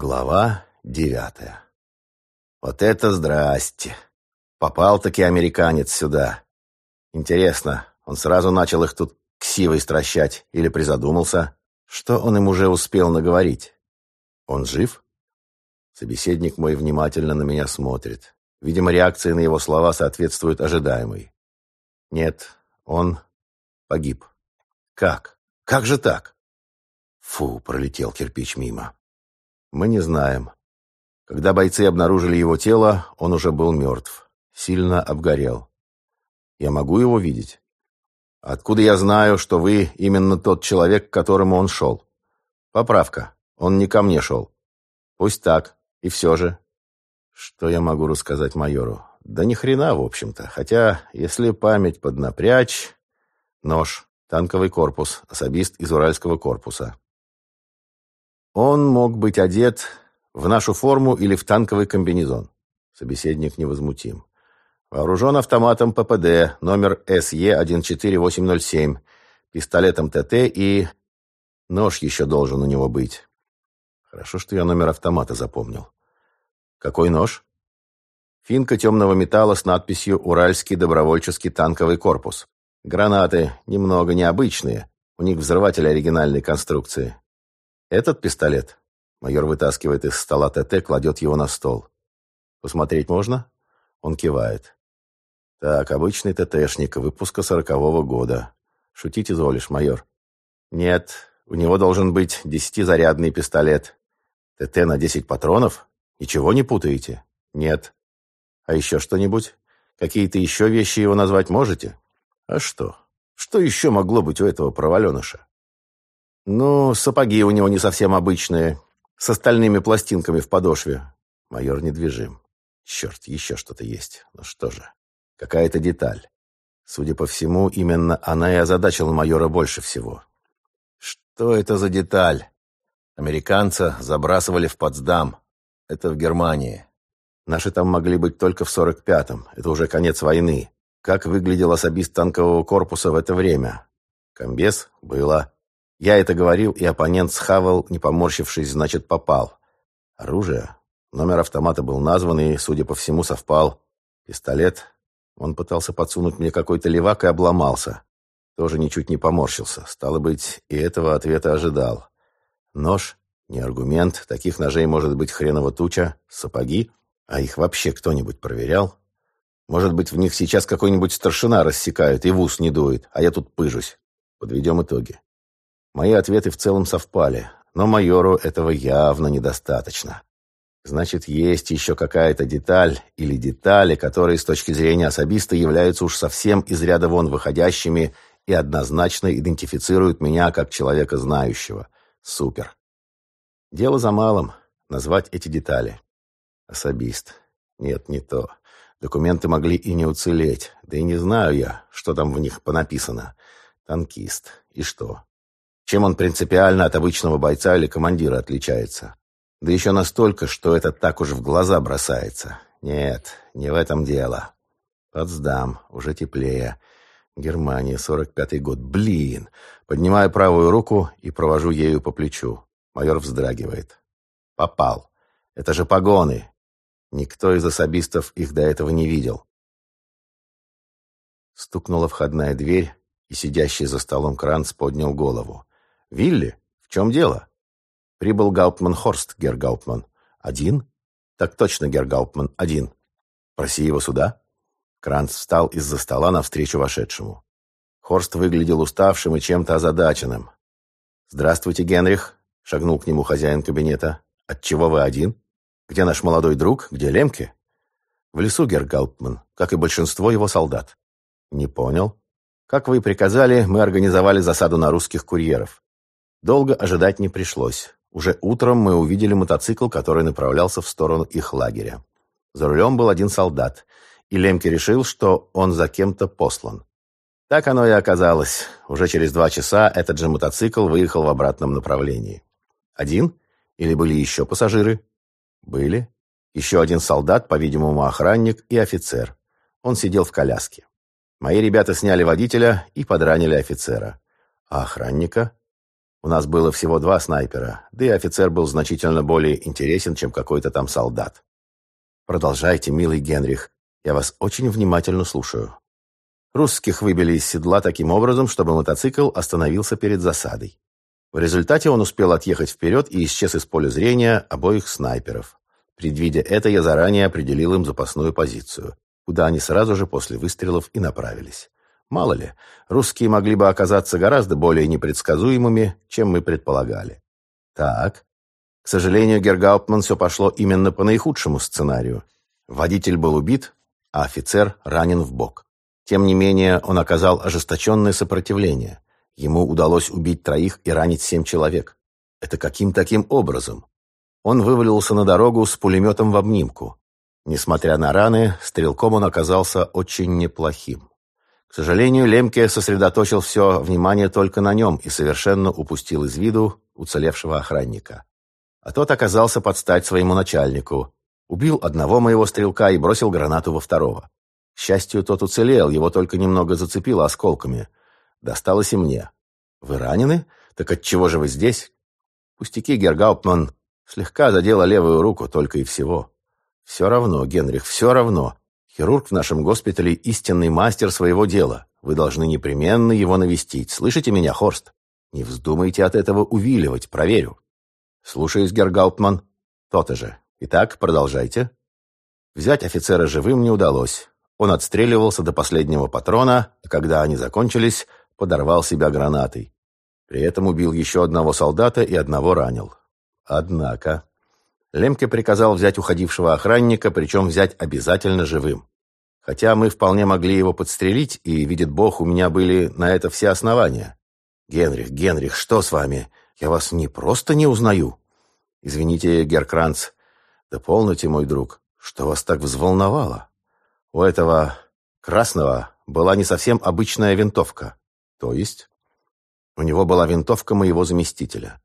Глава девятая. Вот это здрасте! Попал-таки американец сюда. Интересно, он сразу начал их тут ксивой стращать или призадумался? Что он им уже успел наговорить? Он жив? Собеседник мой внимательно на меня смотрит. Видимо, реакция на его слова соответствует ожидаемой. Нет, он погиб. Как? Как же так? Фу, пролетел кирпич мимо. Мы не знаем. Когда бойцы обнаружили его тело, он уже был мертв. Сильно обгорел. Я могу его видеть? Откуда я знаю, что вы именно тот человек, к которому он шел? Поправка. Он не ко мне шел. Пусть так. И все же. Что я могу рассказать майору? Да ни хрена, в общем-то. Хотя, если память поднапрячь... Нож, танковый корпус, особист из Уральского корпуса. Он мог быть одет в нашу форму или в танковый комбинезон. Собеседник невозмутим. Вооружен автоматом ППД, номер СЕ-14807, пистолетом ТТ и... Нож еще должен у него быть. Хорошо, что я номер автомата запомнил. Какой нож? Финка темного металла с надписью «Уральский добровольческий танковый корпус». Гранаты немного необычные, у них взрыватель оригинальной конструкции. «Этот пистолет?» Майор вытаскивает из стола ТТ, кладет его на стол. «Посмотреть можно?» Он кивает. «Так, обычный ТТшник, выпуска сорокового года. Шутить изволишь, майор?» «Нет, у него должен быть десятизарядный пистолет. ТТ на десять патронов? Ничего не путаете?» «Нет». «А еще что-нибудь? Какие-то еще вещи его назвать можете?» «А что? Что еще могло быть у этого проваленыша?» «Ну, сапоги у него не совсем обычные, с остальными пластинками в подошве». Майор недвижим. Черт, еще что-то есть. Ну что же, какая-то деталь. Судя по всему, именно она и озадачила майора больше всего. Что это за деталь? Американца забрасывали в Потсдам. Это в Германии. Наши там могли быть только в 45-м. Это уже конец войны. Как выглядел особист танкового корпуса в это время? Комбез? Было. Я это говорил, и оппонент схавал, не поморщившись, значит, попал. Оружие? Номер автомата был назван и, судя по всему, совпал. Пистолет? Он пытался подсунуть мне какой-то левак и обломался. Тоже ничуть не поморщился. Стало быть, и этого ответа ожидал. Нож? Не аргумент. Таких ножей может быть хреново туча. Сапоги? А их вообще кто-нибудь проверял? Может быть, в них сейчас какой-нибудь старшина рассекают и в ус не дует, а я тут пыжусь. Подведем итоги. Мои ответы в целом совпали, но майору этого явно недостаточно. Значит, есть еще какая-то деталь или детали, которые с точки зрения особиста являются уж совсем из ряда вон выходящими и однозначно идентифицируют меня как человека знающего. Супер. Дело за малым — назвать эти детали. Особист. Нет, не то. Документы могли и не уцелеть. Да и не знаю я, что там в них понаписано. Танкист. И что? Чем он принципиально от обычного бойца или командира отличается? Да еще настолько, что это так уж в глаза бросается. Нет, не в этом дело. Потсдам, уже теплее. Германия, 45-й год. Блин! Поднимаю правую руку и провожу ею по плечу. Майор вздрагивает. Попал. Это же погоны. Никто из особистов их до этого не видел. Стукнула входная дверь, и сидящий за столом Кранц поднял голову. «Вилли, в чем дело?» «Прибыл Гауптман Хорст, Герр Гауптман». «Один?» «Так точно, Герр Гауптман, один». «Проси его сюда». Кранц встал из-за стола навстречу вошедшему. Хорст выглядел уставшим и чем-то озадаченным. «Здравствуйте, Генрих», — шагнул к нему хозяин кабинета. «Отчего вы один? Где наш молодой друг? Где Лемке?» «В лесу, Герр Гауптман, как и большинство его солдат». «Не понял». «Как вы и приказали, мы организовали засаду на русских курьеров. Долго ожидать не пришлось. Уже утром мы увидели мотоцикл, который направлялся в сторону их лагеря. За рулем был один солдат, и Лемке решил, что он за кем-то послан. Так оно и оказалось. Уже через два часа этот же мотоцикл выехал в обратном направлении. Один? Или были еще пассажиры? Были. Еще один солдат, по-видимому, охранник и офицер. Он сидел в коляске. Мои ребята сняли водителя и подранили офицера. А охранника? У нас было всего два снайпера, да и офицер был значительно более интересен, чем какой-то там солдат. Продолжайте, милый Генрих. Я вас очень внимательно слушаю. Русских выбили из седла таким образом, чтобы мотоцикл остановился перед засадой. В результате он успел отъехать вперед и исчез из поля зрения обоих снайперов. Предвидя это, я заранее определил им запасную позицию, куда они сразу же после выстрелов и направились. Мало ли, русские могли бы оказаться гораздо более непредсказуемыми, чем мы предполагали. Так. К сожалению, Гергауптман все пошло именно по наихудшему сценарию. Водитель был убит, а офицер ранен в бок. Тем не менее, он оказал ожесточенное сопротивление. Ему удалось убить троих и ранить семь человек. Это каким таким образом? Он вывалился на дорогу с пулеметом в обнимку. Несмотря на раны, стрелком он оказался очень неплохим. К сожалению, Лемке сосредоточил все внимание только на нем и совершенно упустил из виду уцелевшего охранника. А тот оказался под стать своему начальнику. Убил одного моего стрелка и бросил гранату во второго. К счастью, тот уцелел, его только немного зацепило осколками. Досталось и мне. Вы ранены? Так отчего же вы здесь? Пустяки, Гергауптман. Слегка задела левую руку, только и всего. Все равно, Генрих, все равно. Хирург в нашем госпитале истинный мастер своего дела. Вы должны непременно его навестить. Слышите меня, Хорст? Не вздумайте от этого увиливать, проверю. Слушаюсь, Гергауптман. То-то же. Итак, продолжайте. Взять офицера живым не удалось. Он отстреливался до последнего патрона, а когда они закончились, подорвал себя гранатой. При этом убил еще одного солдата и одного ранил. Однако... Лемке приказал взять уходившего охранника, причем взять обязательно живым. Хотя мы вполне могли его подстрелить, и, видит Бог, у меня были на это все основания. «Генрих, Генрих, что с вами? Я вас не просто не узнаю». «Извините, Геркранц». «Да полноте, мой друг, что вас так взволновало?» У этого красного была не совсем обычная винтовка. То есть? У него была винтовка моего заместителя.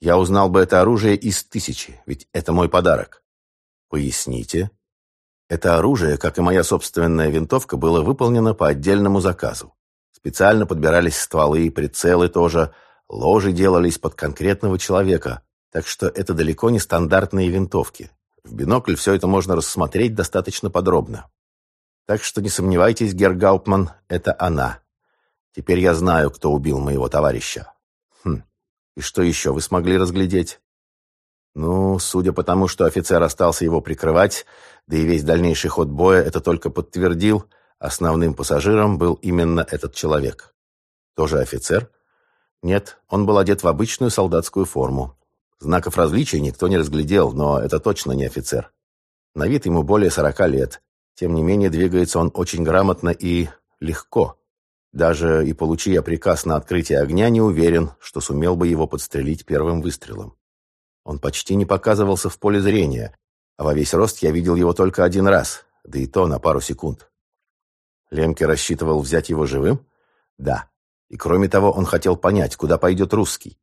Я узнал бы это оружие из тысячи, ведь это мой подарок. Поясните. Это оружие, как и моя собственная винтовка, было выполнено по отдельному заказу. Специально подбирались стволы, прицелы тоже, ложи делались под конкретного человека, так что это далеко не стандартные винтовки. В бинокль все это можно рассмотреть достаточно подробно. Так что не сомневайтесь, Гергауптман, это она. Теперь я знаю, кто убил моего товарища. И что еще вы смогли разглядеть? Ну, судя по тому, что офицер остался его прикрывать, да и весь дальнейший ход боя это только подтвердил, основным пассажиром был именно этот человек. Тоже офицер? Нет, он был одет в обычную солдатскую форму. Знаков различия никто не разглядел, но это точно не офицер. На вид ему более сорока лет. Тем не менее, двигается он очень грамотно и легко. Даже и получи я приказ на открытие огня, не уверен, что сумел бы его подстрелить первым выстрелом. Он почти не показывался в поле зрения, а во весь рост я видел его только один раз, да и то на пару секунд. Лемке рассчитывал взять его живым? Да. И кроме того, он хотел понять, куда пойдет русский.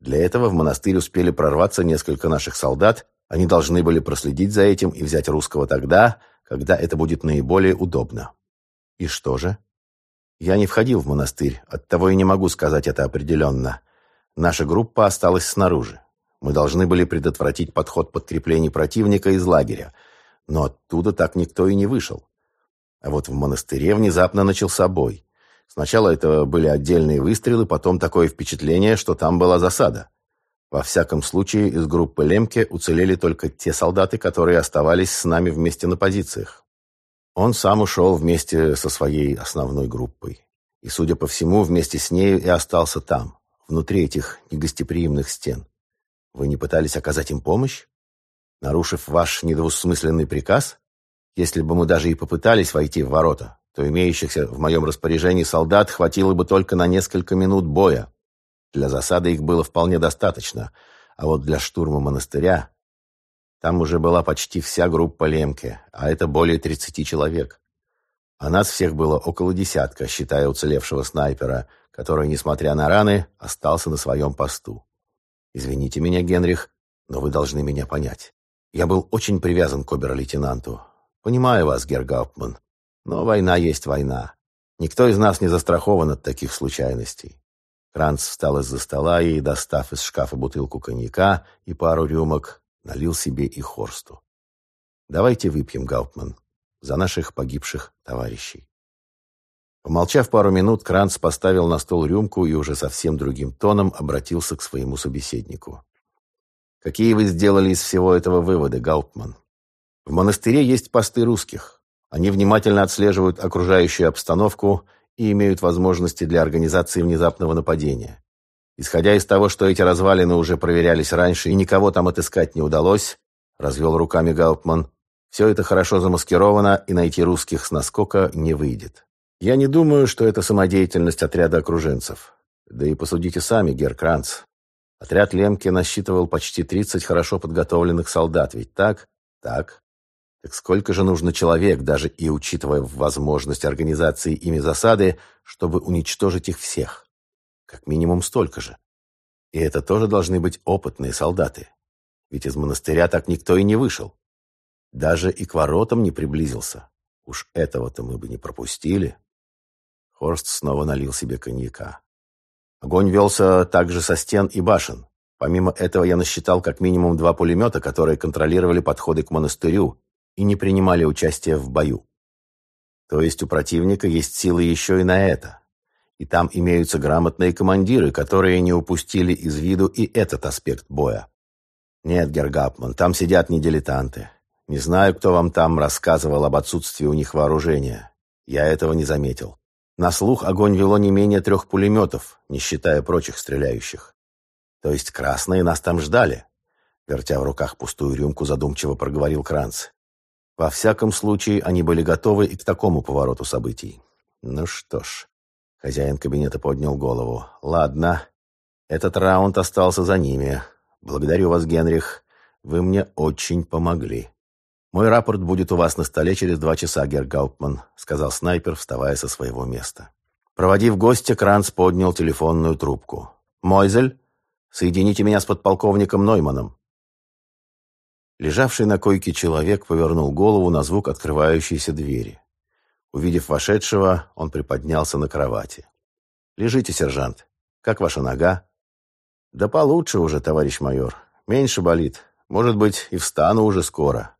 Для этого в монастырь успели прорваться несколько наших солдат, они должны были проследить за этим и взять русского тогда, когда это будет наиболее удобно. И что же? Я не входил в монастырь, оттого и не могу сказать это определенно. Наша группа осталась снаружи. Мы должны были предотвратить подход подкреплений противника из лагеря, но оттуда так никто и не вышел. А вот в монастыре внезапно начался бой. Сначала это были отдельные выстрелы, потом такое впечатление, что там была засада. Во всяком случае, из группы Лемке уцелели только те солдаты, которые оставались с нами вместе на позициях. Он сам ушел вместе со своей основной группой. И, судя по всему, вместе с нею и остался там, внутри этих негостеприимных стен. Вы не пытались оказать им помощь? Нарушив ваш недвусмысленный приказ? Если бы мы даже и попытались войти в ворота, то имеющихся в моем распоряжении солдат хватило бы только на несколько минут боя. Для засады их было вполне достаточно, а вот для штурма монастыря... Там уже была почти вся группа Лемке, а это более 30 человек. А нас всех было около десятка, считая уцелевшего снайпера, который, несмотря на раны, остался на своем посту. Извините меня, Генрих, но вы должны меня понять. Я был очень привязан к обер-лейтенанту. Понимаю вас, Гергауптман, но война есть война. Никто из нас не застрахован от таких случайностей. Кранц встал из-за стола и, достав из шкафа бутылку коньяка и пару рюмок, налил себе и Хорсту. «Давайте выпьем, Гауптман, за наших погибших товарищей». Помолчав пару минут, Кранц поставил на стол рюмку и уже совсем другим тоном обратился к своему собеседнику. «Какие вы сделали из всего этого выводы, Гауптман? В монастыре есть посты русских. Они внимательно отслеживают окружающую обстановку и имеют возможности для организации внезапного нападения. Исходя из того, что эти развалины уже проверялись раньше и никого там отыскать не удалось, развел руками Гауптман, все это хорошо замаскировано и найти русских с наскока не выйдет. Я не думаю, что это самодеятельность отряда окруженцев. Да и посудите сами, Герр Кранц. Отряд Лемке насчитывал почти 30 хорошо подготовленных солдат, ведь так? Так. Так сколько же нужно человек, даже и учитывая возможность организации ими засады, чтобы уничтожить их всех? Как минимум столько же. И это тоже должны быть опытные солдаты. Ведь из монастыря так никто и не вышел. Даже и к воротам не приблизился. Уж этого-то мы бы не пропустили. Хорст снова налил себе коньяка. Огонь велся также со стен и башен. Помимо этого я насчитал как минимум два пулемета, которые контролировали подходы к монастырю, и не принимали участия в бою. То есть у противника есть силы еще и на это. И там имеются грамотные командиры, которые не упустили из виду и этот аспект боя. Нет, Гергапман, там сидят не дилетанты. Не знаю, кто вам там рассказывал об отсутствии у них вооружения. Я этого не заметил. На слух огонь вело не менее трех пулеметов, не считая прочих стреляющих. То есть красные нас там ждали. Вертя в руках пустую рюмку, задумчиво проговорил Кранц. Во всяком случае, они были готовы и к такому повороту событий. Ну что ж, хозяин кабинета поднял голову. Ладно, этот раунд остался за ними. Благодарю вас, Генрих. Вы мне очень помогли. Мой рапорт будет у вас на столе через два часа, Герр Гауптман, сказал снайпер, вставая со своего места. Проводив гостя, Кранц поднял телефонную трубку. «Мойзель, соедините меня с подполковником Нойманом». Лежавший на койке человек повернул голову на звук открывающейся двери. Увидев вошедшего, он приподнялся на кровати. «Лежите, сержант. Как ваша нога?» «Да получше уже, товарищ майор. Меньше болит. Может быть, и встану уже скоро.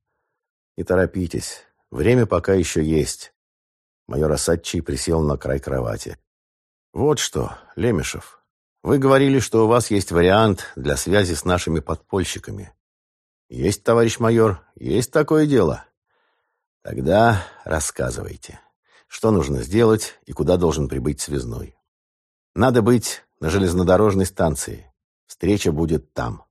Не торопитесь. Время пока еще есть». Майор Асадчий присел на край кровати. «Вот что, Лемешев, вы говорили, что у вас есть вариант для связи с нашими подпольщиками. «Есть, товарищ майор, есть такое дело». «Тогда рассказывайте, что нужно сделать и куда должен прибыть связной. Надо быть на железнодорожной станции. Встреча будет там».